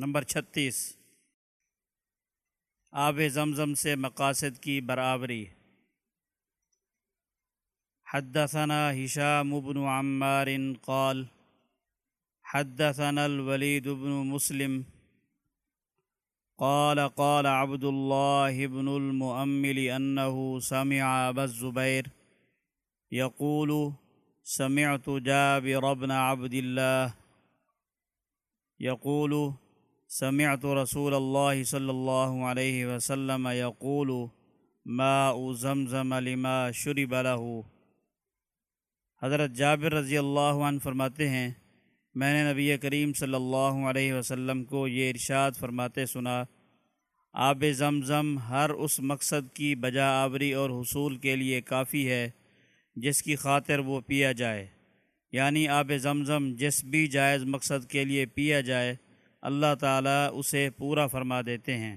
Number چھتیس۔ آب زمزم سے مقاصد کی برابری۔ حدثنا هشام بن عمار قال، حدثنا الوليد بن مسلم قال قال عبد الله بن المؤمل أنه سمع أبا الزبير يقول، سمعت جابر بن عبد الله يقول سمعت رسول الله صلى الله عليه وسلم يقول ماء زمزم لما شرب له حضرت جابر رضی اللہ عنہ فرماتے ہیں، میں نے نبی کریم صلی اللہ علیہ وسلم کو یہ ارشاد فرماتے سنا، آب زمزم ہر اس مقصد کی بجا آوری اور حصول کے لیے کافی ہے جس کی خاطر وہ پیا جائے۔ یعنی آب زمزم جس بھی جائز مقصد کے لیے پیا جائے اللہ تعالیٰ اسے پورا فرما دیتے ہیں۔